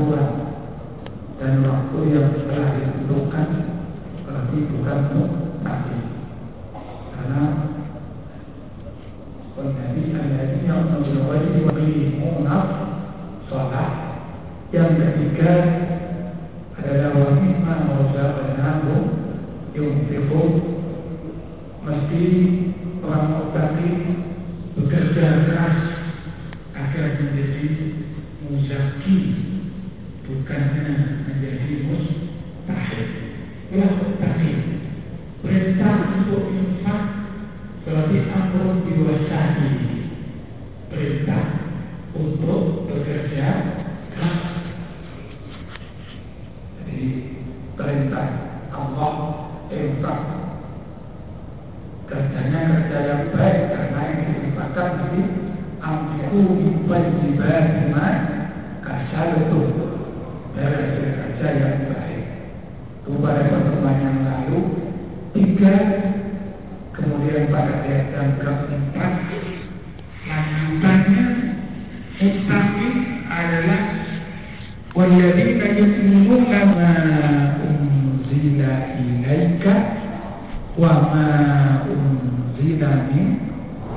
aturan-aturan dan waktu yang telah ditentukan berarti bukan nabi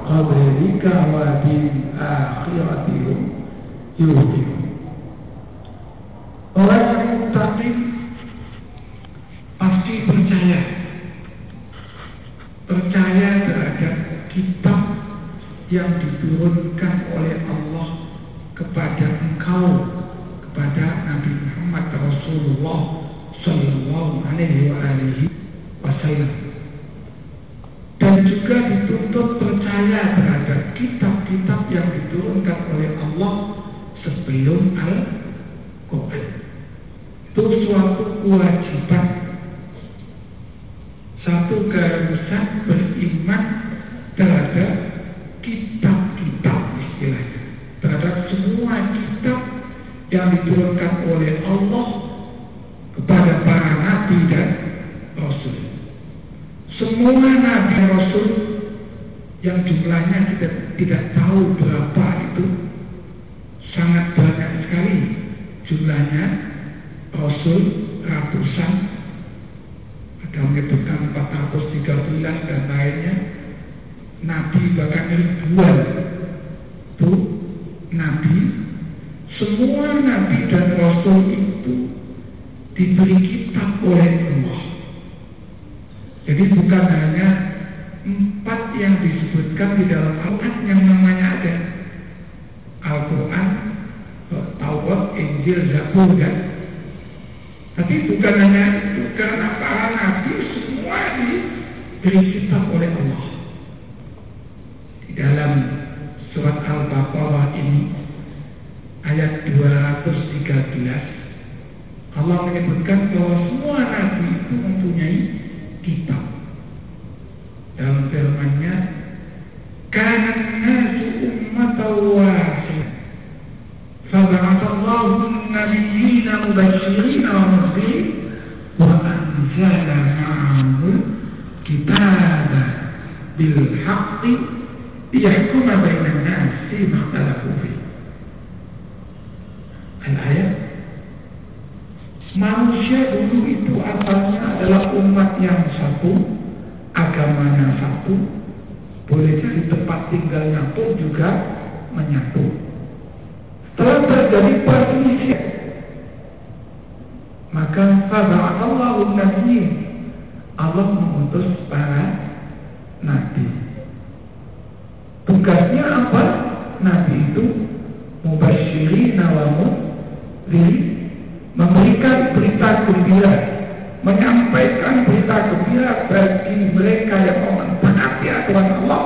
قبلك وبالآخرة هم يؤمنون Orang yang mutakin pasti percaya Percaya terhadap kitab yang diturunkan oleh Allah kepada engkau Keharusan beriman terhadap kitab-kitab istilahnya terhadap semua kitab yang diturunkan oleh Allah kepada para nabi dan rasul. Semua nabi rasul yang jumlahnya kita tidak tahu Jadi bukan hanya empat yang disebutkan di dalam Al-Quran yang namanya ada. Al-Quran, Taurat, Injil, Zabur kan. Tapi bukan hanya itu karena para nabi semua diberi النبيين مبشرين ومنذرين وأنزل معهم الكتاب بالحق ليحكم بين الناس فيما اختلفوا فيه Al-ayat Manusia dulu itu asalnya adalah umat yang satu Agamanya satu Boleh jadi tempat tinggalnya pun juga menyatu Setelah terjadi perselisihan maka Fada'atallahu Nabiyin Allah mengutus para Nabi. Tugasnya apa? Nabi itu Mubashirin wa diri memberikan berita gembira, menyampaikan berita gembira bagi mereka yang mau mentaati aturan Allah,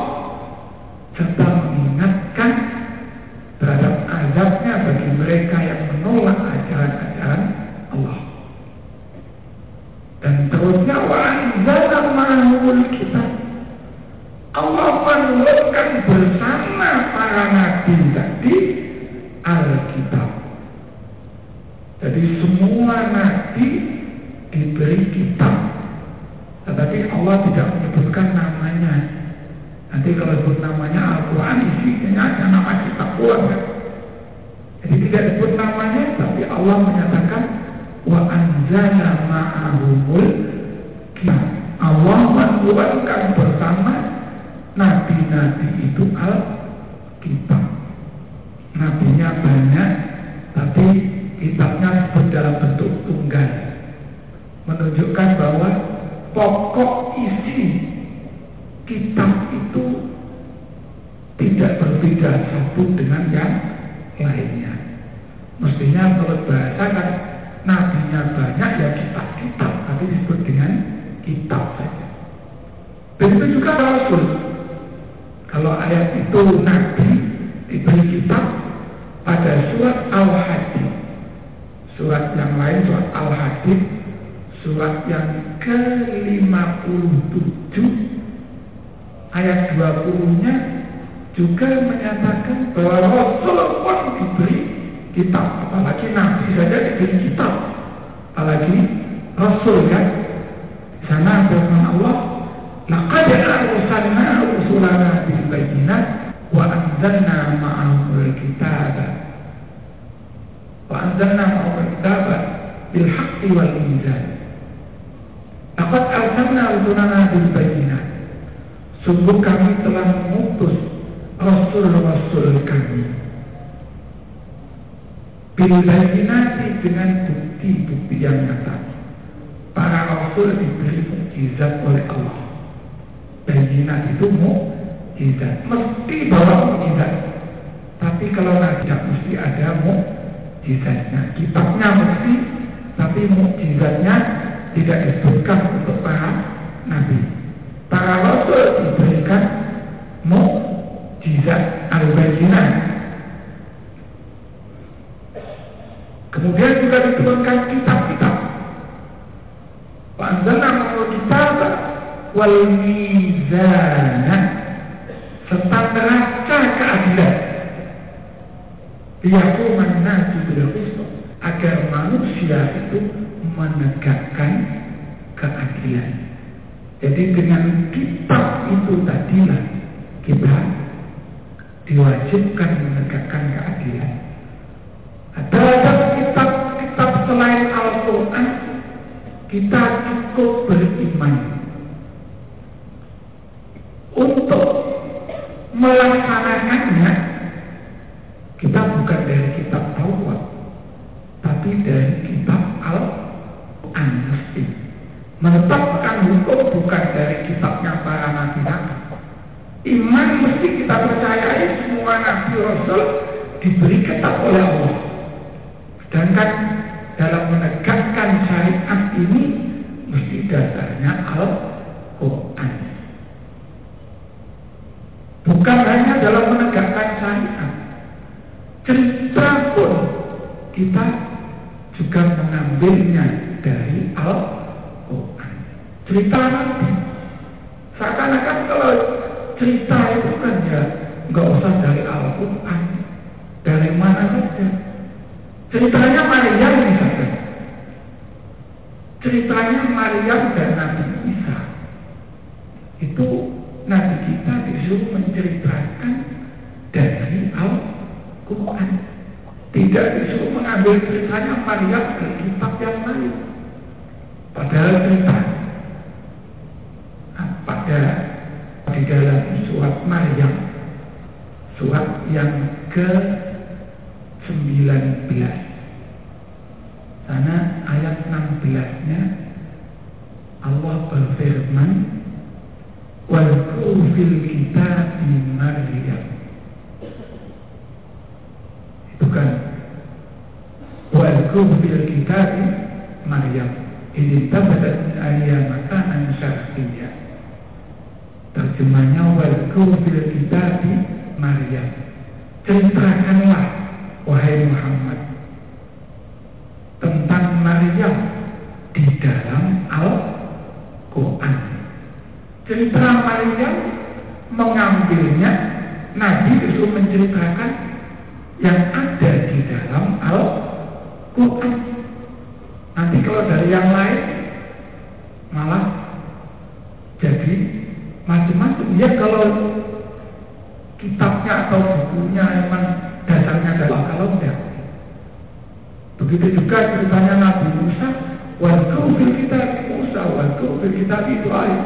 Allah menyatakan wa anzala ma'ahumul kitab. Allah menurunkan bersama nabi-nabi itu al-kitab. Nabinya banyak, tapi kitabnya dalam bentuk tunggal. Menunjukkan bahwa pokok isi kitab itu tidak berbeda satu dengan Begitu juga Rasul. Kalau ayat itu nabi diberi kitab pada surat Al-Hadid. Surat yang lain surat Al-Hadid surat yang ke-57 ayat 20-nya juga menyatakan bahwa Rasul pun diberi kitab apalagi Nabi saja diberi kitab apalagi Rasul kan sana firman Allah laqad arsalna rusulana bil bayyinat wa anzalna ma'ahum al-kitaba wa anzalna ma'ahum al-kitaba bil wal. Sungguh kami telah mengutus rasul-rasul kami. Dengan bukti-bukti yang nyata. Para rasul diberi mukjizat oleh Allah. Bayyinat itu mukjizat. Mesti bawa mukjizat. Tapi kalau tidak mesti ada mukjizatnya. Kitabnya mesti, tapi mukjizatnya tidak disebutkan untuk para nabi. Para rasul diberikan mukjizat al-bayyinah. Kemudian juga diturunkan kitab-kitab. Kitab wal mizana serta neraca keadilan. Liyakuman nasu bil agar manusia itu menegakkan keadilan. Jadi dengan kitab itu tadilah kita diwajibkan menegakkan keadilan. Ada kitab-kitab selain Al-Quran kita cukup beriman untuk melaksanakannya kita bukan dari kitab Taurat tapi dari kitab Al-Quran mesti menetapkan hukum bukan dari kitabnya para nabi-nabi. Iman mesti kita percayai semua nabi rasul diberi kitab oleh Allah. Sedangkan dalam menegakkan syariat ini mesti dasarnya Al-Quran. Mengambilnya dari Al-Quran. Cerita nanti. Seakan-akan kalau cerita itu kan ya nggak usah dari Al-Quran. Dari mana saja. Ceritanya Maryam misalnya. Ceritanya Maryam dan Nabi Isa. Itu Nabi kita disuruh menceritakan dari Al-Quran. Tidak disuruh mengambil ceritanya Maryam dari kitab yang lain. Padahal cerita pada di dalam surat Maryam surat yang ke 19 sana ayat 16 nya Allah berfirman wal fil di Maryam itu kan fil di Maryam. Ini tabadat min aliyah makanan syarqiyah Terjemahnya Walku fil di Maryam. Ceritakanlah Wahai Muhammad Tentang Maryam Di dalam Al-Quran. Cerita Maryam Mengambilnya Nabi itu menceritakan Yang ada di dalam Al-Quran Oke. Nanti kalau dari yang lain malah jadi macam-macam. Ya kalau kitabnya atau bukunya emang dasarnya adalah kalau enggak. Begitu juga ceritanya Nabi Musa, waktu kita Musa, waktu kita itu air.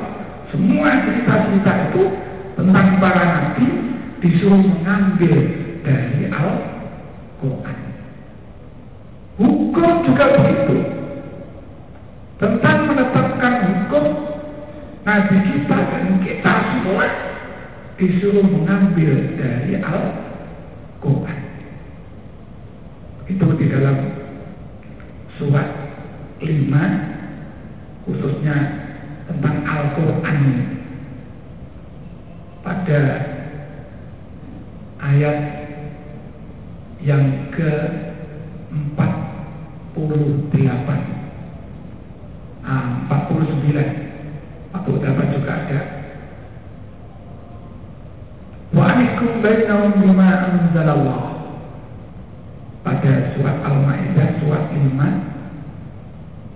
Semua cerita-cerita itu tentang para nabi disuruh mengambil dari Al-Quran. Hukum juga begitu. Tentang menetapkan hukum Nabi kita dan kita semua disuruh mengambil dari Al-Quran. Itu di dalam surat 5 khususnya tentang Al-Quran pada ayat yang ke 48 ah, 49 48 juga ada? Wa anikum bainahum bima anzalallah. Pada surat Al-Maidah surat 5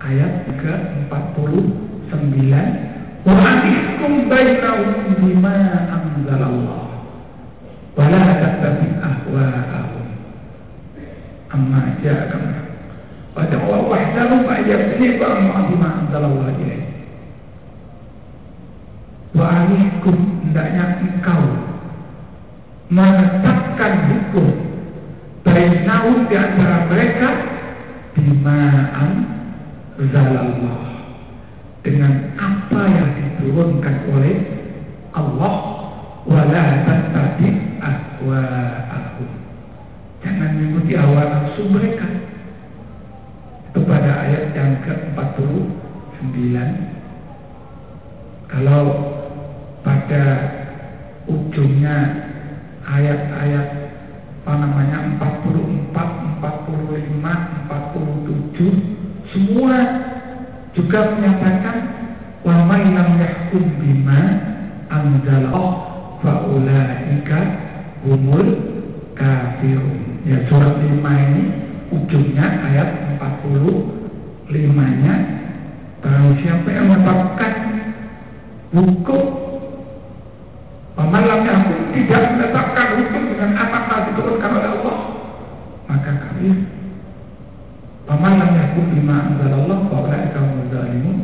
ayat ke 49 wa anikum bainahum bima anzalallah. Wala tattabi ahwa'ahum. Amma ja'aka pada Allah wahdahu fa'yabni ba'ma bima anzalallah ilaih. Wa alaikum hendaknya engkau menetapkan hukum bainahum di antara mereka bima anzalallah dengan apa yang diturunkan oleh Allah wala tattabi ahwa'ahum. Jangan mengikuti hawa nafsu mereka kepada ayat yang ke-49. Kalau pada ujungnya ayat-ayat apa namanya 44, 45, 47 semua juga menyatakan wa man lam yahkum bima anzalallah fa ulaika humul kafirun. Ya surat 5 ini ujungnya ayat 45 nya Barang siapa yang menetapkan hukum Pemalamnya aku tidak menetapkan hukum dengan apa yang diturunkan oleh Allah Maka kafir Pemalam yakum bima anzalallah Fa'ulaika muzalimun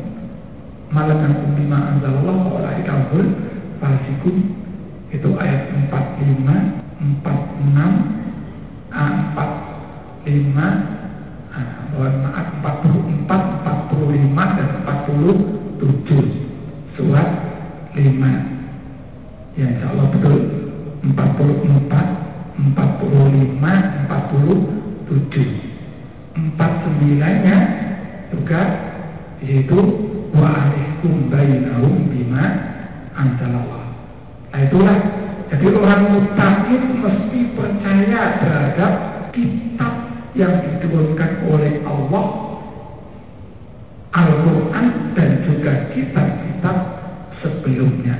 Malam yakum bima anzalallah Fa'ulaika hul fasikun Itu ayat 45 46 45 mohon maaf 44, 45 dan 47 surat 5 ya insya Allah betul 44 45 47 49 nya juga yaitu wa alaikum bainahum bima anzalallah. Nah itulah. Jadi orang mutakin mesti percaya terhadap kitab yang diturunkan oleh Allah Al-Quran dan juga kitab-kitab sebelumnya.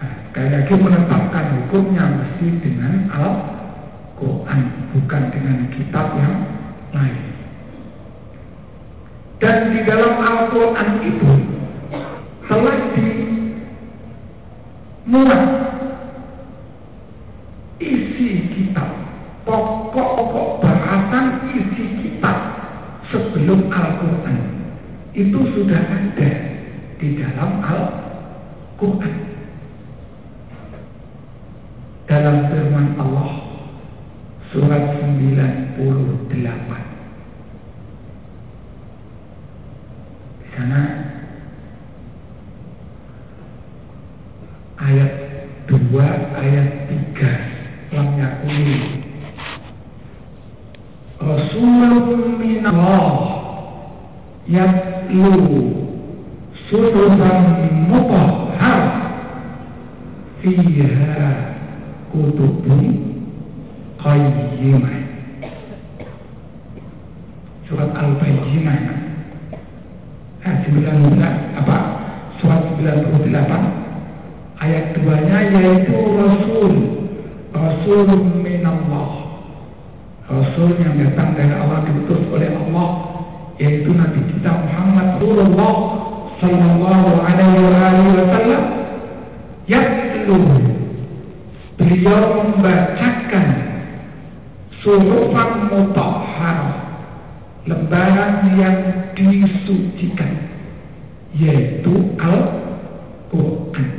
Nah, sekali lagi menetapkan hukumnya mesti dengan Al-Quran bukan dengan kitab yang lain. Dan di dalam Al-Quran itu telah dimuat sebelum Al-Quran itu sudah ada di dalam Al-Quran. Dalam firman Allah surat 98 di sana ayat 2 ayat yatlu suhufan mutahhar fiha kutubun qayyimah surat al-bayyinah ayat 19 apa surat 98 ayat 2 nya yaitu rasul rasulun minallah Rasul yang datang dari Allah diutus oleh Allah yaitu Nabi kita Muhammad Rasulullah Sallallahu Alaihi Alaihi Wasallam yatlu beliau membacakan surufan mutahharah lembaran yang disucikan yaitu Al-Quran.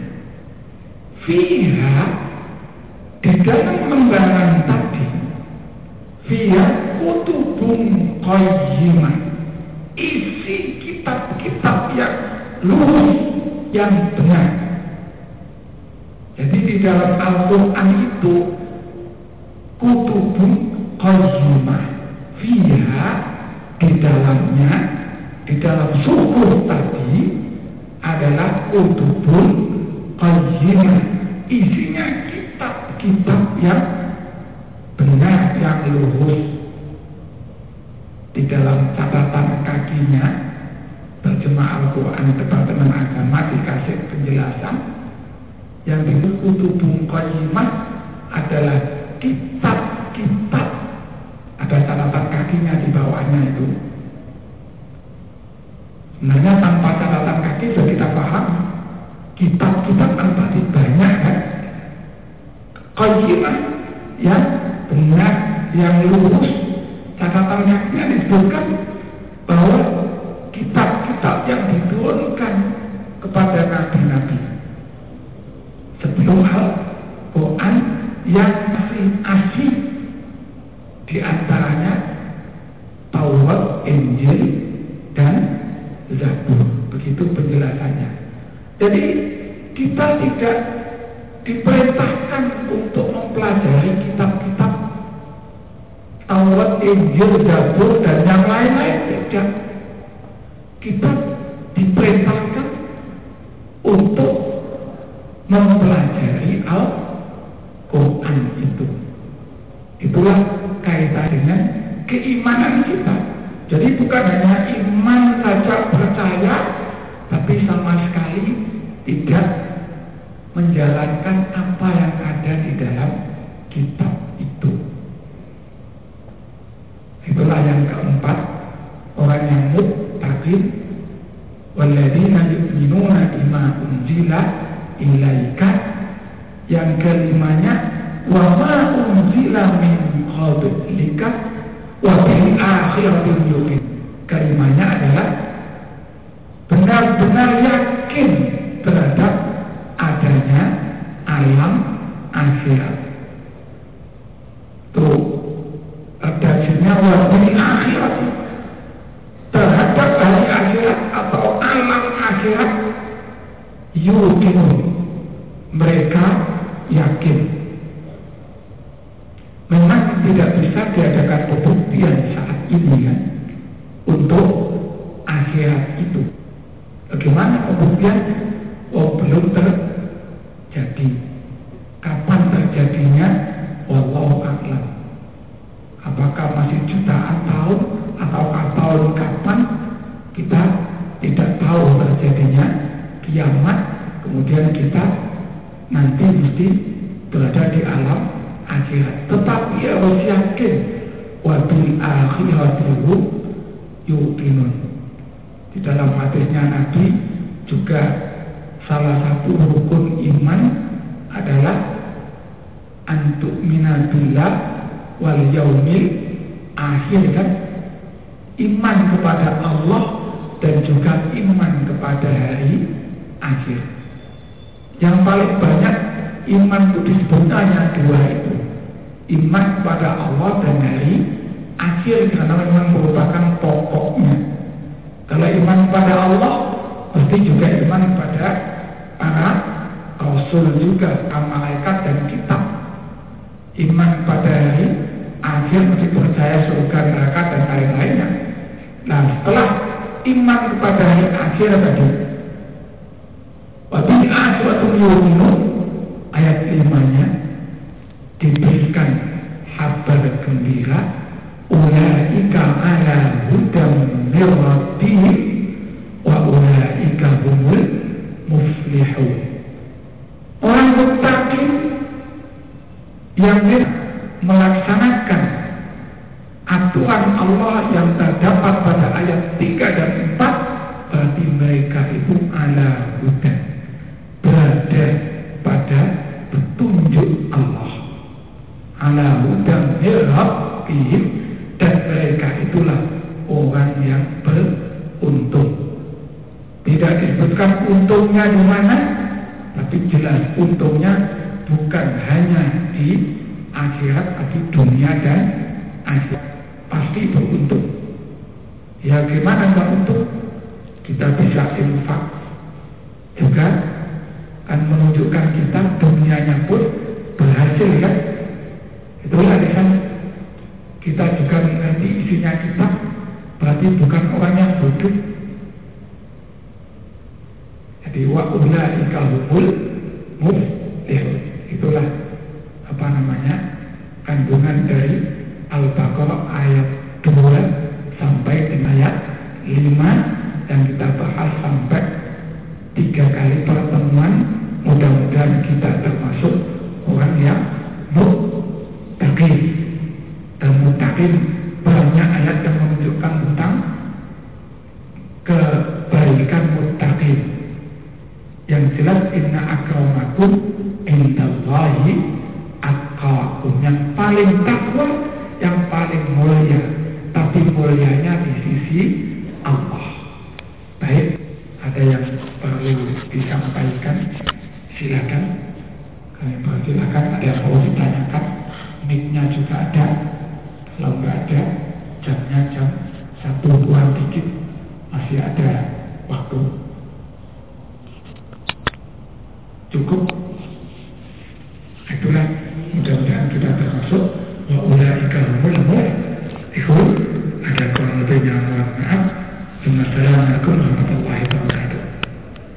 Fiha di dalam lembaran tadi fiha kutubun qayyimah lurus yang benar. Jadi di dalam Al-Quran itu kutubun qayyimah fiha di dalamnya di dalam suku tadi adalah kutubun qayyimah. Isinya kitab-kitab yang benar yang lurus. Di dalam catatan kakinya terjemah Al-Quran Departemen Agama dikasih penjelasan yang disebut kutubun qayyimah adalah kitab-kitab. Ada catatan kakinya di bawahnya itu. Sebenarnya tanpa catatan kaki sudah kita paham kitab-kitab kan pasti banyak kan? Qayyimah yang benar yang lurus catatan kakinya disebutkan bahwa kitab-kitab yang diturunkan kepada nabi-nabi sebelum hal Quran yang masih asli di antaranya Taurat, Injil, dan Zabur. Begitu penjelasannya. Jadi kita tidak diperintahkan untuk mempelajari kitab-kitab Taurat, Injil, Zabur, dan yang lain-lain tidak. Kita diperintahkan untuk mempelajari Al-Quran itu. Itulah kaitan dengan keimanan kita. Jadi bukan hanya iman saja percaya, tapi sama sekali tidak menjalankan apa yang ada di dalam kitab itu. Itulah yang keempat, orang yang muttaqin walladzina yu'minuna bima unzila ilaika yang kelimanya wa ma unzila min qablika wa bil akhirati yuqin kelimanya adalah benar-benar yakin terhadap tahu terjadinya kiamat. Kemudian kita nanti mesti berada di alam akhirat. Tetapi harus yakin wabil akhiratihu yuqinun. Di dalam hadisnya Nabi juga salah satu rukun iman adalah antuk minabillah wal yaumil akhir kan iman kepada Allah dan juga iman kepada hari akhir. Yang paling banyak iman itu disebutnya hanya dua itu. Iman kepada Allah dan hari akhir karena memang merupakan pokoknya. Kalau iman kepada Allah pasti juga iman kepada para rasul juga malaikat dan kitab. Iman pada hari akhir mesti percaya surga neraka dan iman kepada hari akhir tadi. Waktu suatu yuminun ayat limanya diberikan kabar gembira ulaika ala hudam min wa ulaika humul muflihun. Orang muttaqin yang melaksanakan aturan Allah untungnya bukan hanya di akhirat, tapi dunia dan akhirat pasti beruntung. Ya gimana nggak untung? Kita bisa infak juga akan menunjukkan kita dunianya pun berhasil kan? Itulah alasan kita juga mengerti isinya kita berarti bukan orang yang bodoh jadi wa ulaika humul indallahi atqakum. Yang paling takwa, yang paling mulia. Tapi mulianya di sisi Allah. Baik, ada yang perlu disampaikan? Silakan. Kami persilakan ada yang mau ditanyakan. Mic-nya juga ada.